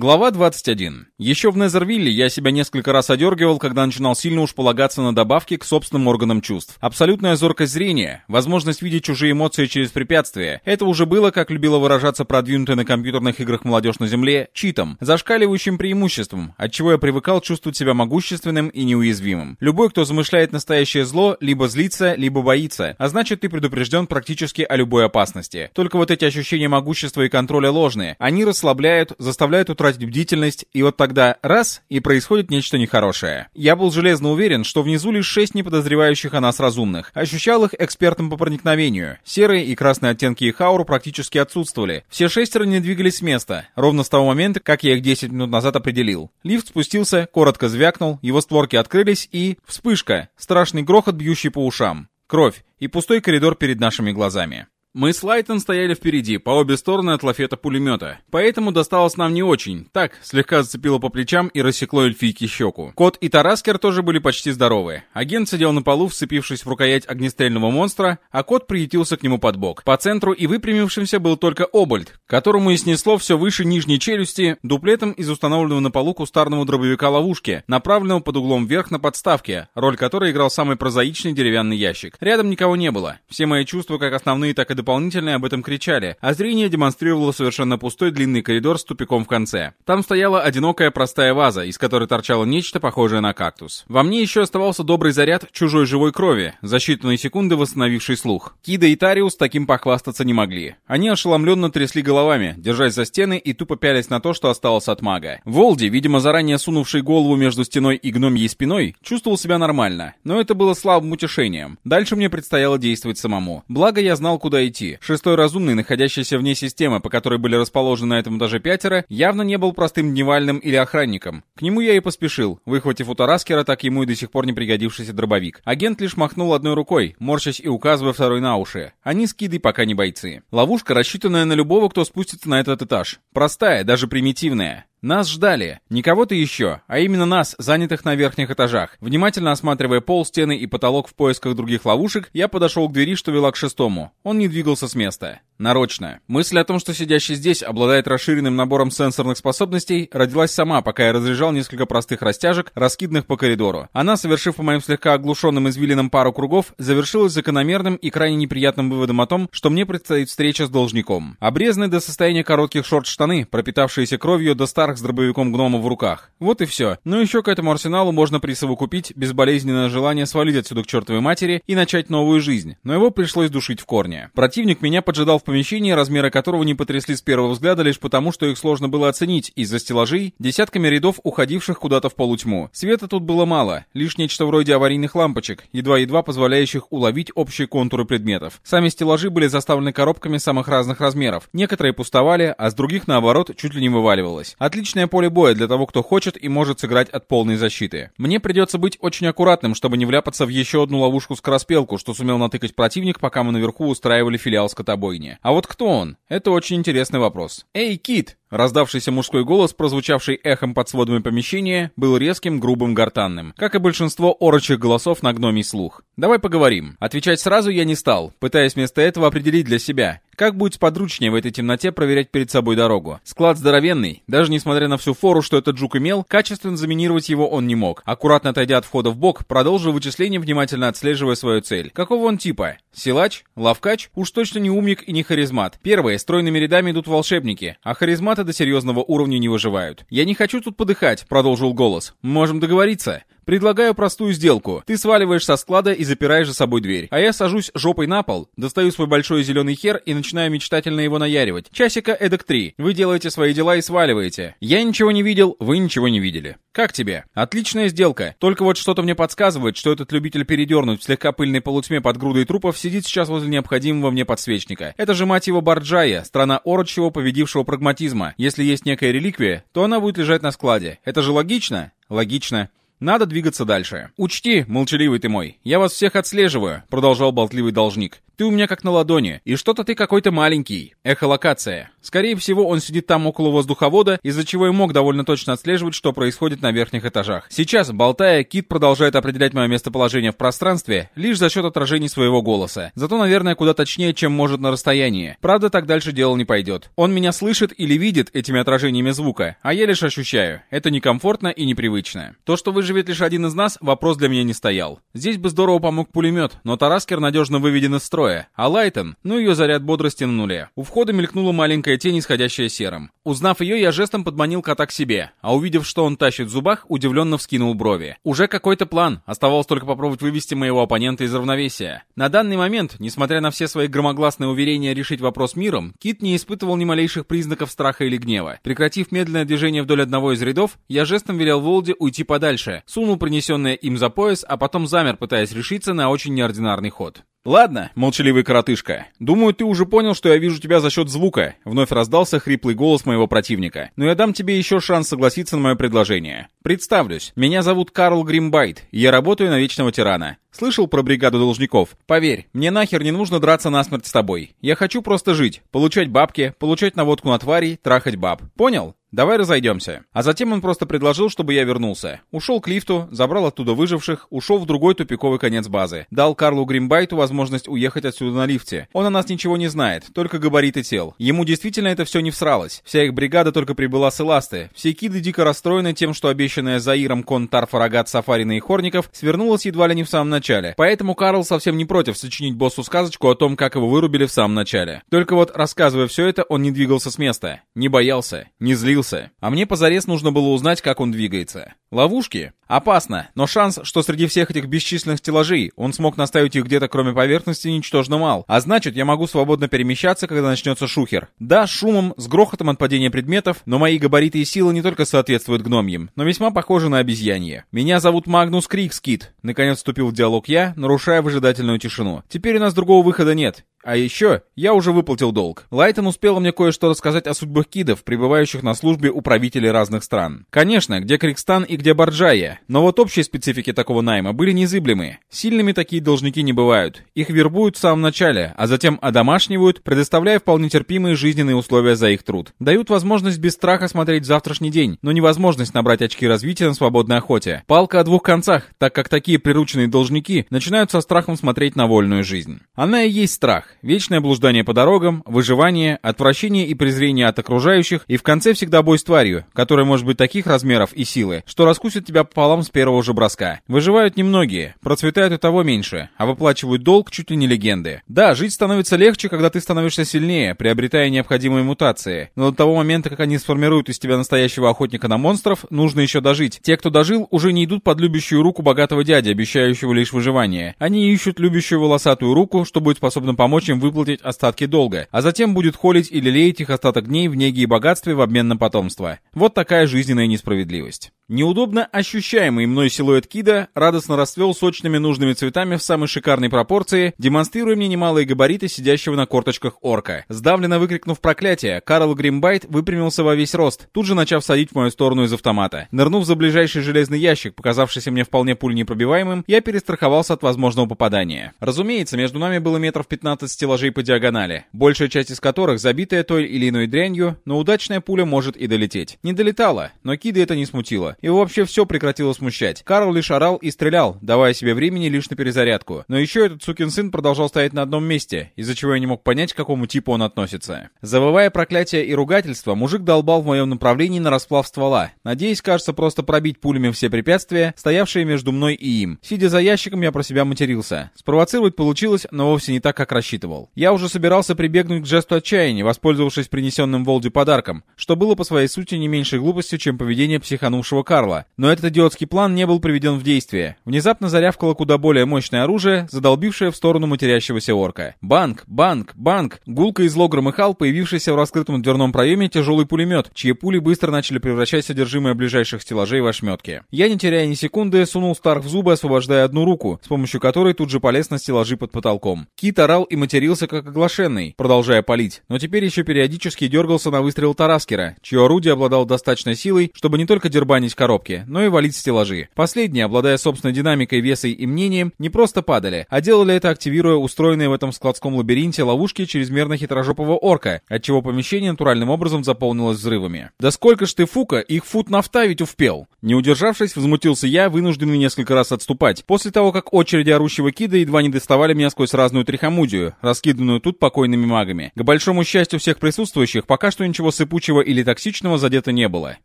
Глава 21. Еще в Незервилле я себя несколько раз одергивал, когда начинал сильно уж полагаться на добавки к собственным органам чувств. Абсолютная зоркость зрения, возможность видеть чужие эмоции через препятствия. Это уже было, как любила выражаться продвинутая на компьютерных играх молодежь на земле, читом, зашкаливающим преимуществом, от чего я привыкал чувствовать себя могущественным и неуязвимым. Любой, кто замышляет настоящее зло, либо злится, либо боится, а значит ты предупрежден практически о любой опасности. Только вот эти ощущения могущества и контроля ложные. Они расслабляют, заставляют утратить утратить бдительность, и вот тогда раз, и происходит нечто нехорошее. Я был железно уверен, что внизу лишь шесть неподозревающих о нас разумных. Ощущал их экспертом по проникновению. Серые и красные оттенки их ауру практически отсутствовали. Все шестеро не двигались с места, ровно с того момента, как я их 10 минут назад определил. Лифт спустился, коротко звякнул, его створки открылись и... Вспышка! Страшный грохот, бьющий по ушам. Кровь и пустой коридор перед нашими глазами. Мы с Лайтон стояли впереди, по обе стороны от лафета пулемета. Поэтому досталось нам не очень. Так, слегка зацепило по плечам и рассекло эльфийке щеку. Кот и Тараскер тоже были почти здоровы. Агент сидел на полу, вцепившись в рукоять огнестрельного монстра, а кот приютился к нему под бок. По центру и выпрямившимся был только Обольд, которому и снесло все выше нижней челюсти дуплетом из установленного на полу кустарного дробовика ловушки, направленного под углом вверх на подставке, роль которой играл самый прозаичный деревянный ящик. Рядом никого не было. Все мои чувства, как основные, так и дополнительные, об этом кричали, а зрение демонстрировало совершенно пустой длинный коридор с тупиком в конце. Там стояла одинокая простая ваза, из которой торчало нечто похожее на кактус. Во мне еще оставался добрый заряд чужой живой крови, за считанные секунды восстановивший слух. Кида и Тариус таким похвастаться не могли. Они ошеломленно трясли головами, держась за стены и тупо пялись на то, что осталось от мага. Волди, видимо, заранее сунувший голову между стеной и гномьей спиной, чувствовал себя нормально, но это было слабым утешением. Дальше мне предстояло действовать самому. Благо я знал, куда идти идти. Шестой разумный, находящийся вне системы, по которой были расположены на этом этаже пятеро, явно не был простым дневальным или охранником. К нему я и поспешил, выхватив у Тараскера так ему и до сих пор не пригодившийся дробовик. Агент лишь махнул одной рукой, морщась и указывая второй на уши. Они скиды пока не бойцы. Ловушка, рассчитанная на любого, кто спустится на этот этаж. Простая, даже примитивная. Нас ждали. Не кого-то еще, а именно нас, занятых на верхних этажах. Внимательно осматривая пол, стены и потолок в поисках других ловушек, я подошел к двери, что вела к шестому. Он не двигался с места. Нарочно. Мысль о том, что сидящий здесь обладает расширенным набором сенсорных способностей, родилась сама, пока я разряжал несколько простых растяжек, раскиданных по коридору. Она, совершив по моим слегка оглушенным извилинам пару кругов, завершилась закономерным и крайне неприятным выводом о том, что мне предстоит встреча с должником. Обрезанные до состояния коротких шорт-штаны, пропитавшиеся кровью до старых с дробовиком гнома в руках. Вот и все. Но еще к этому арсеналу можно присовокупить безболезненное желание свалить отсюда к чертовой матери и начать новую жизнь. Но его пришлось душить в корне. Противник меня поджидал в помещении, размеры которого не потрясли с первого взгляда лишь потому, что их сложно было оценить из-за стеллажей, десятками рядов, уходивших куда-то в полутьму. Света тут было мало, лишь нечто вроде аварийных лампочек, едва-едва позволяющих уловить общие контуры предметов. Сами стеллажи были заставлены коробками самых разных размеров. Некоторые пустовали, а с других, наоборот, чуть ли не вываливалось. Отличное поле боя для того, кто хочет и может сыграть от полной защиты. Мне придется быть очень аккуратным, чтобы не вляпаться в еще одну ловушку-скороспелку, что сумел натыкать противник, пока мы наверху устраивали филиал скотобойни. А вот кто он? Это очень интересный вопрос. «Эй, Кит!» Раздавшийся мужской голос, прозвучавший эхом под сводами помещения, был резким, грубым, гортанным, как и большинство орочих голосов на гномий слух. «Давай поговорим». Отвечать сразу я не стал, пытаясь вместо этого определить для себя, как будет сподручнее в этой темноте проверять перед собой дорогу. Склад здоровенный, даже несмотря на всю фору, что этот жук имел, качественно заминировать его он не мог. Аккуратно отойдя от входа в бок, продолжил вычисление, внимательно отслеживая свою цель. Какого он типа? Силач? Лавкач? Уж точно не умник и не харизмат. Первые, стройными рядами идут волшебники, а харизмат фанаты до серьезного уровня не выживают. «Я не хочу тут подыхать», — продолжил голос. «Можем договориться». Предлагаю простую сделку. Ты сваливаешь со склада и запираешь за собой дверь. А я сажусь жопой на пол, достаю свой большой зеленый хер и начинаю мечтательно его наяривать. Часика эдак три. Вы делаете свои дела и сваливаете. Я ничего не видел, вы ничего не видели. Как тебе? Отличная сделка. Только вот что-то мне подсказывает, что этот любитель передернуть в слегка пыльной полутьме под грудой трупов сидит сейчас возле необходимого мне подсвечника. Это же, мать его, Барджая, страна орочего, победившего прагматизма. Если есть некая реликвия, то она будет лежать на складе. Это же логично? Логично. Надо двигаться дальше. «Учти, молчаливый ты мой, я вас всех отслеживаю», — продолжал болтливый должник. Ты у меня как на ладони, и что-то ты какой-то маленький. Эхолокация. Скорее всего, он сидит там около воздуховода, из-за чего и мог довольно точно отслеживать, что происходит на верхних этажах. Сейчас, болтая, Кит продолжает определять мое местоположение в пространстве лишь за счет отражений своего голоса. Зато, наверное, куда точнее, чем может на расстоянии. Правда, так дальше дело не пойдет. Он меня слышит или видит этими отражениями звука, а я лишь ощущаю. Это некомфортно и непривычно. То, что выживет лишь один из нас, вопрос для меня не стоял. Здесь бы здорово помог пулемет, но Тараскер надежно выведен из строя, а Лайтон, ну ее заряд бодрости на нуле. У входа мелькнула маленькая тень, исходящая серым. Узнав ее, я жестом подманил кота к себе, а увидев, что он тащит в зубах, удивленно вскинул брови. Уже какой-то план, оставалось только попробовать вывести моего оппонента из равновесия. На данный момент, несмотря на все свои громогласные уверения решить вопрос миром, Кит не испытывал ни малейших признаков страха или гнева. Прекратив медленное движение вдоль одного из рядов, я жестом велел Волде уйти подальше, сунул принесенное им за пояс, а потом замер, пытаясь решиться на очень неординарный ход. «Ладно, молчаливый коротышка. Думаю, ты уже понял, что я вижу тебя за счет звука», — вновь раздался хриплый голос моего противника. «Но я дам тебе еще шанс согласиться на мое предложение. Представлюсь, меня зовут Карл Гримбайт, и я работаю на Вечного Тирана. Слышал про бригаду должников? Поверь, мне нахер не нужно драться насмерть с тобой. Я хочу просто жить, получать бабки, получать наводку на тварей, трахать баб. Понял? Давай разойдемся. А затем он просто предложил, чтобы я вернулся. Ушел к лифту, забрал оттуда выживших, ушел в другой тупиковый конец базы. Дал Карлу Гримбайту возможность уехать отсюда на лифте. Он о нас ничего не знает, только габариты тел. Ему действительно это все не всралось. Вся их бригада только прибыла с Эласты. Все киды дико расстроены тем, что обещанная Заиром кон Тарфарагат Сафарина и Хорников свернулась едва ли не в самом начале. Поэтому Карл совсем не против сочинить боссу сказочку о том, как его вырубили в самом начале. Только вот, рассказывая все это, он не двигался с места. Не боялся, не злился злился. А мне позарез нужно было узнать, как он двигается. Ловушки? Опасно, но шанс, что среди всех этих бесчисленных стеллажей он смог наставить их где-то кроме поверхности, ничтожно мал. А значит, я могу свободно перемещаться, когда начнется шухер. Да, с шумом, с грохотом от падения предметов, но мои габариты и силы не только соответствуют гномьям, но весьма похожи на обезьянье. Меня зовут Магнус Крикскит. Наконец вступил в диалог я, нарушая выжидательную тишину. Теперь у нас другого выхода нет. А еще, я уже выплатил долг. Лайтон успел мне кое-что рассказать о судьбах кидов, пребывающих на службе у правителей разных стран. Конечно, где Крикстан и где Барджая, но вот общие специфики такого найма были незыблемые. Сильными такие должники не бывают. Их вербуют в самом начале, а затем одомашнивают, предоставляя вполне терпимые жизненные условия за их труд. Дают возможность без страха смотреть завтрашний день, но невозможность набрать очки развития на свободной охоте. Палка о двух концах, так как такие прирученные должники начинают со страхом смотреть на вольную жизнь. Она и есть страх. Вечное блуждание по дорогам, выживание, отвращение и презрение от окружающих, и в конце всегда бой с тварью, которая может быть таких размеров и силы, что раскусит тебя пополам с первого же броска. Выживают немногие, процветают и того меньше, а выплачивают долг чуть ли не легенды. Да, жить становится легче, когда ты становишься сильнее, приобретая необходимые мутации, но до того момента, как они сформируют из тебя настоящего охотника на монстров, нужно еще дожить. Те, кто дожил, уже не идут под любящую руку богатого дяди, обещающего лишь выживание. Они ищут любящую волосатую руку, что будет способна помочь им выплатить остатки долга, а затем будет холить или леять их остаток дней в неге и богатстве в обмен на потомство. Вот такая жизненная несправедливость. Неудобно ощущаемый мной силуэт Кида радостно расцвел сочными нужными цветами в самой шикарной пропорции, демонстрируя мне немалые габариты сидящего на корточках орка. Сдавленно выкрикнув проклятие, Карл Гримбайт выпрямился во весь рост, тут же начав садить в мою сторону из автомата. Нырнув за ближайший железный ящик, показавшийся мне вполне пуль непробиваемым, я перестраховался от возможного попадания. Разумеется, между нами было метров 15 стеллажей по диагонали, большая часть из которых забитая той или иной дрянью, но удачная пуля может и долететь. Не долетала, но Кида это не смутило. И вообще все прекратило смущать. Карл лишь орал и стрелял, давая себе времени лишь на перезарядку. Но еще этот сукин сын продолжал стоять на одном месте, из-за чего я не мог понять, к какому типу он относится. Завывая проклятие и ругательство, мужик долбал в моем направлении на расплав ствола, надеясь, кажется, просто пробить пулями все препятствия, стоявшие между мной и им. Сидя за ящиком, я про себя матерился. Спровоцировать получилось, но вовсе не так, как рассчитывал. Я уже собирался прибегнуть к жесту отчаяния, воспользовавшись принесенным Волде подарком, что было по своей сути не меньшей глупостью, чем поведение психанувшего Карла. Но этот идиотский план не был приведен в действие. Внезапно зарявкало куда более мощное оружие, задолбившее в сторону матерящегося орка. Банк, банк, банк! Гулко и зло громыхал появившийся в раскрытом дверном проеме тяжелый пулемет, чьи пули быстро начали превращать содержимое ближайших стеллажей в ошметки. Я, не теряя ни секунды, сунул Старк в зубы, освобождая одну руку, с помощью которой тут же полез на стеллажи под потолком. Кит орал и матерился как оглашенный, продолжая палить, но теперь еще периодически дергался на выстрел Тараскера, чье орудие обладало достаточной силой, чтобы не только дербанить коробки, но и валить стеллажи. Последние, обладая собственной динамикой, весой и мнением, не просто падали, а делали это, активируя устроенные в этом складском лабиринте ловушки чрезмерно хитрожопого орка, отчего помещение натуральным образом заполнилось взрывами. «Да сколько ж ты, Фука, их фут нафта ведь успел!» Не удержавшись, возмутился я, вынужденный несколько раз отступать, после того, как очереди орущего кида едва не доставали меня сквозь разную трихомудию, раскиданную тут покойными магами. К большому счастью всех присутствующих, пока что ничего сыпучего или токсичного задето не было.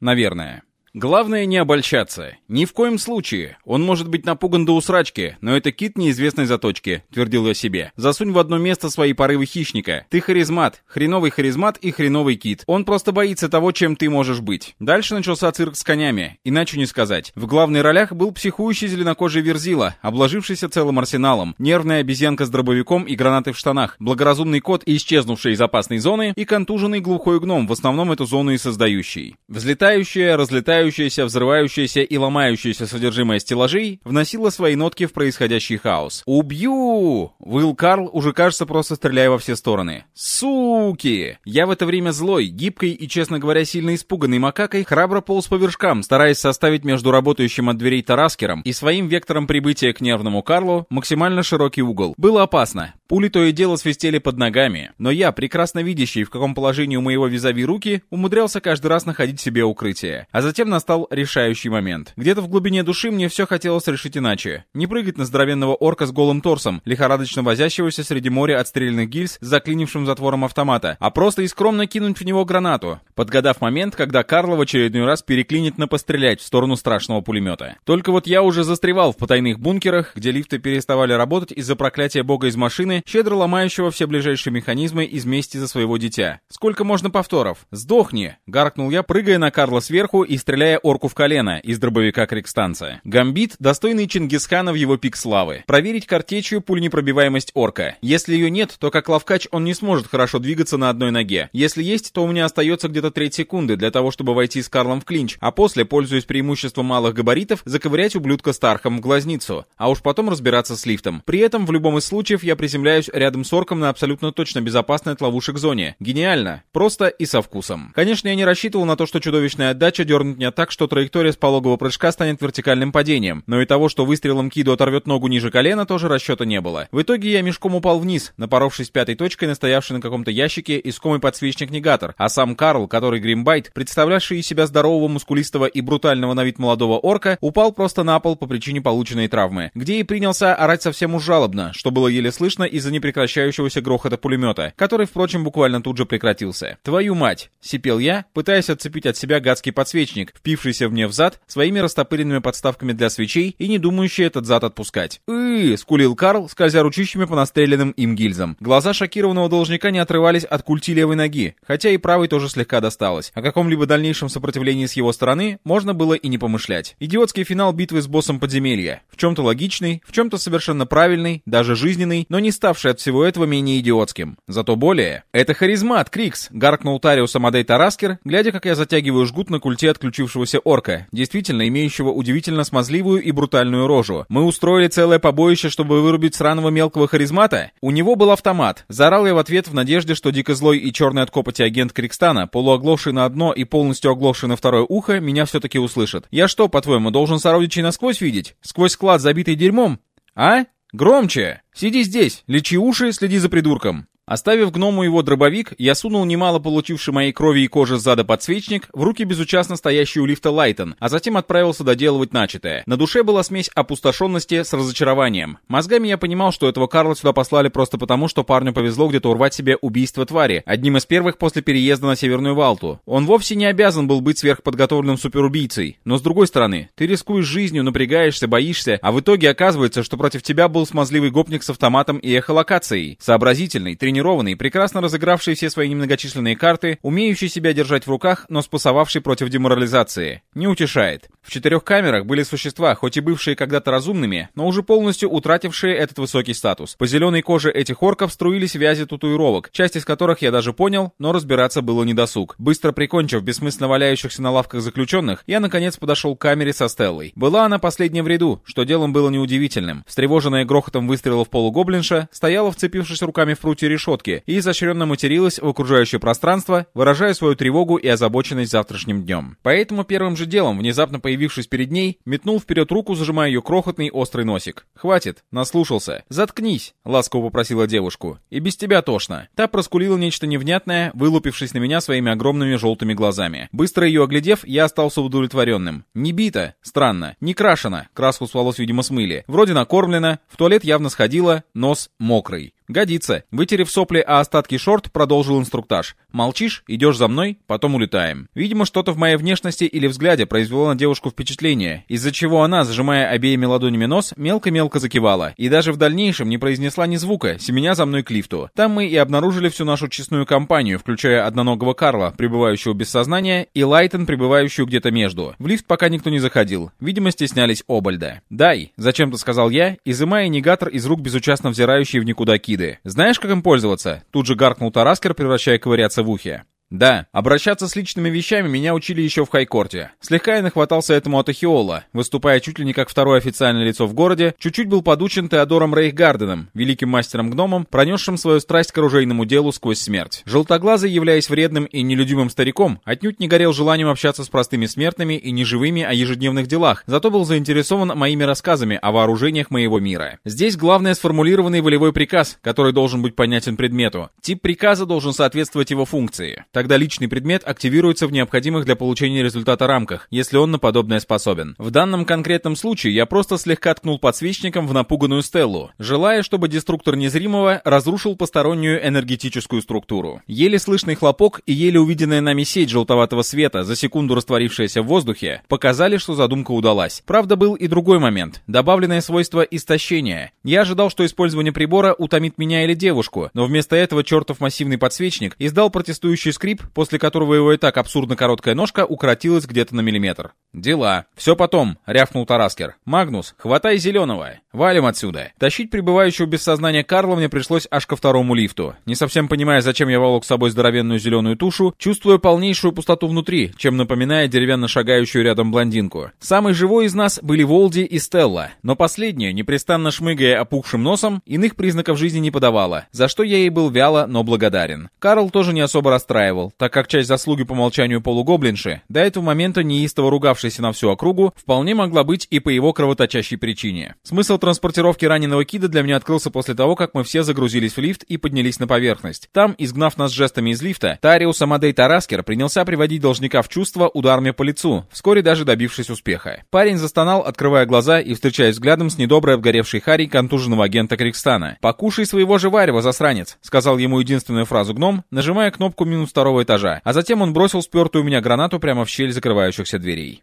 Наверное. Главное не обольщаться. Ни в коем случае. Он может быть напуган до усрачки, но это кит неизвестной заточки, твердил я себе. Засунь в одно место свои порывы хищника. Ты харизмат, хреновый харизмат и хреновый кит. Он просто боится того, чем ты можешь быть. Дальше начался цирк с конями, иначе не сказать. В главных ролях был психующий зеленокожий верзила, обложившийся целым арсеналом, нервная обезьянка с дробовиком и гранатой в штанах, благоразумный кот, исчезнувший из опасной зоны, и контуженный глухой гном, в основном эту зону и создающий. Взлетающая, разлетающая разрушающееся, взрывающееся и ломающееся содержимое стеллажей вносило свои нотки в происходящий хаос. «Убью!» — выл Карл, уже кажется, просто стреляя во все стороны. «Суки!» Я в это время злой, гибкой и, честно говоря, сильно испуганной макакой храбро полз по вершкам, стараясь составить между работающим от дверей Тараскером и своим вектором прибытия к нервному Карлу максимально широкий угол. Было опасно. Пули то и дело свистели под ногами, но я, прекрасно видящий, в каком положении у моего визави руки, умудрялся каждый раз находить себе укрытие. А затем настал решающий момент. Где-то в глубине души мне все хотелось решить иначе. Не прыгать на здоровенного орка с голым торсом, лихорадочно возящегося среди моря отстрельных гильз с заклинившим затвором автомата, а просто и скромно кинуть в него гранату, подгадав момент, когда Карла в очередной раз переклинит на пострелять в сторону страшного пулемета. Только вот я уже застревал в потайных бункерах, где лифты переставали работать из-за проклятия бога из машины, щедро ломающего все ближайшие механизмы из мести за своего дитя. Сколько можно повторов? «Сдохни!» — гаркнул я, прыгая на Карла сверху и стреляя орку в колено из дробовика Крикстанца. Гамбит, достойный Чингисхана в его пик славы. Проверить картечью пуленепробиваемость орка. Если ее нет, то как ловкач он не сможет хорошо двигаться на одной ноге. Если есть, то у меня остается где-то треть секунды для того, чтобы войти с Карлом в клинч, а после, пользуясь преимуществом малых габаритов, заковырять ублюдка Стархом в глазницу, а уж потом разбираться с лифтом. При этом в любом из случаев я приземляюсь рядом с орком на абсолютно точно безопасной от ловушек зоне. Гениально. Просто и со вкусом. Конечно, я не рассчитывал на то, что чудовищная отдача дернет меня так, что траектория с пологового прыжка станет вертикальным падением, но и того, что выстрелом Киду оторвет ногу ниже колена, тоже расчета не было. В итоге я мешком упал вниз, напоровшись пятой точкой на стоявший на каком-то ящике искомый подсвечник-негатор, а сам Карл, который Гримбайт, представлявший из себя здорового, мускулистого и брутального на вид молодого орка, упал просто на пол по причине полученной травмы, где и принялся орать совсем уж жалобно, что было еле слышно из-за непрекращающегося грохота пулемета, который, впрочем, буквально тут же прекратился. «Твою мать!» — сипел я, пытаясь отцепить от себя гадский подсвечник, впившийся мне в зад своими растопыренными подставками для свечей и не думающий этот зад отпускать. «Ы-ы-ы!» скулил Карл, скользя ручищами по настреленным им гильзам. Глаза шокированного должника не отрывались от культи левой ноги, хотя и правой тоже слегка досталось. О каком-либо дальнейшем сопротивлении с его стороны можно было и не помышлять. Идиотский финал битвы с боссом подземелья. В чем-то логичный, в чем-то совершенно правильный, даже жизненный, но не ставший от всего этого менее идиотским. Зато более... «Это харизмат, Крикс!» — гаркнул Тариус Амадей Тараскер, глядя, как я затягиваю жгут на культе отключившегося орка, действительно имеющего удивительно смазливую и брутальную рожу. Мы устроили целое побоище, чтобы вырубить сраного мелкого харизмата? У него был автомат. Заорал я в ответ в надежде, что дико злой и черный от копоти агент Крикстана, полуоглохший на одно и полностью оглохший на второе ухо, меня все-таки услышит. Я что, по-твоему, должен сородичей насквозь видеть? Сквозь склад, забитый дерьмом? А? Громче! Сиди здесь, лечи уши, следи за придурком. Оставив гному его дробовик, я сунул немало получивший моей крови и кожи сзада подсвечник в руки безучастно стоящий у лифта Лайтон, а затем отправился доделывать начатое. На душе была смесь опустошенности с разочарованием. Мозгами я понимал, что этого Карла сюда послали просто потому, что парню повезло где-то урвать себе убийство твари, одним из первых после переезда на Северную Валту. Он вовсе не обязан был быть сверхподготовленным суперубийцей. Но с другой стороны, ты рискуешь жизнью, напрягаешься, боишься, а в итоге оказывается, что против тебя был смазливый гопник с автоматом и эхолокацией. Сообразительный, тренированный тренированный, прекрасно разыгравший все свои немногочисленные карты, умеющий себя держать в руках, но спасовавший против деморализации. Не утешает. В четырех камерах были существа, хоть и бывшие когда-то разумными, но уже полностью утратившие этот высокий статус. По зеленой коже этих орков струились вязи татуировок, часть из которых я даже понял, но разбираться было недосуг. Быстро прикончив бессмысленно валяющихся на лавках заключенных, я наконец подошел к камере со Стеллой. Была она последняя в ряду, что делом было неудивительным. Встревоженная грохотом выстрелов полугоблинша, стояла, вцепившись руками в прутья решетки, решетки и изощренно материлась в окружающее пространство, выражая свою тревогу и озабоченность завтрашним днем. Поэтому первым же делом, внезапно появившись перед ней, метнул вперед руку, зажимая ее крохотный острый носик. «Хватит, наслушался. Заткнись», — ласково попросила девушку. «И без тебя тошно». Та проскулила нечто невнятное, вылупившись на меня своими огромными желтыми глазами. Быстро ее оглядев, я остался удовлетворенным. Не бита, странно, не крашена, краску с волос, видимо, смыли. Вроде накормлена, в туалет явно сходила, нос мокрый. «Годится». Вытерев сопли о остатки шорт, продолжил инструктаж. «Молчишь, идешь за мной, потом улетаем». Видимо, что-то в моей внешности или взгляде произвело на девушку впечатление, из-за чего она, зажимая обеими ладонями нос, мелко-мелко закивала. И даже в дальнейшем не произнесла ни звука, семеня за мной к лифту. Там мы и обнаружили всю нашу честную компанию, включая одноногого Карла, пребывающего без сознания, и Лайтон, пребывающую где-то между. В лифт пока никто не заходил. Видимо, стеснялись Обальда. «Дай», — зачем-то сказал я, изымая негатор из рук безучастно взирающей в никуда киды. Знаешь, как им пользоваться?» Тут же гаркнул Тараскер, превращая ковыряться в ухе. Да, обращаться с личными вещами меня учили еще в Хайкорте. Слегка я нахватался этому от Ахиола, выступая чуть ли не как второе официальное лицо в городе, чуть-чуть был подучен Теодором Рейхгарденом, великим мастером-гномом, пронесшим свою страсть к оружейному делу сквозь смерть. Желтоглазый, являясь вредным и нелюдимым стариком, отнюдь не горел желанием общаться с простыми смертными и не живыми о ежедневных делах, зато был заинтересован моими рассказами о вооружениях моего мира. Здесь главное сформулированный волевой приказ, который должен быть понятен предмету. Тип приказа должен соответствовать его функции. Тогда личный предмет активируется в необходимых для получения результата рамках, если он на подобное способен. В данном конкретном случае я просто слегка ткнул подсвечником в напуганную Стеллу, желая, чтобы деструктор незримого разрушил постороннюю энергетическую структуру. Еле слышный хлопок и еле увиденная нами сеть желтоватого света, за секунду растворившаяся в воздухе, показали, что задумка удалась. Правда, был и другой момент. Добавленное свойство истощения. Я ожидал, что использование прибора утомит меня или девушку, но вместо этого чертов массивный подсвечник издал протестующий скрип скрип, после которого его и так абсурдно короткая ножка укоротилась где-то на миллиметр. «Дела. Все потом», — рявкнул Тараскер. «Магнус, хватай зеленого. Валим отсюда». Тащить пребывающего без сознания Карла мне пришлось аж ко второму лифту. Не совсем понимая, зачем я волок с собой здоровенную зеленую тушу, чувствуя полнейшую пустоту внутри, чем напоминая деревянно шагающую рядом блондинку. Самый живой из нас были Волди и Стелла, но последняя, непрестанно шмыгая опухшим носом, иных признаков жизни не подавала, за что я ей был вяло, но благодарен. Карл тоже не особо расстраивал устраивал, так как часть заслуги по молчанию полугоблинши, до этого момента неистово ругавшейся на всю округу, вполне могла быть и по его кровоточащей причине. Смысл транспортировки раненого Кида для меня открылся после того, как мы все загрузились в лифт и поднялись на поверхность. Там, изгнав нас жестами из лифта, Тариус Амадей Тараскер принялся приводить должника в чувство ударами по лицу, вскоре даже добившись успеха. Парень застонал, открывая глаза и встречаясь взглядом с недоброй обгоревшей Харри контуженного агента Крикстана. «Покушай своего же варева, засранец!» — сказал ему единственную фразу гном, нажимая кнопку минус второго этажа, а затем он бросил спертую у меня гранату прямо в щель закрывающихся дверей.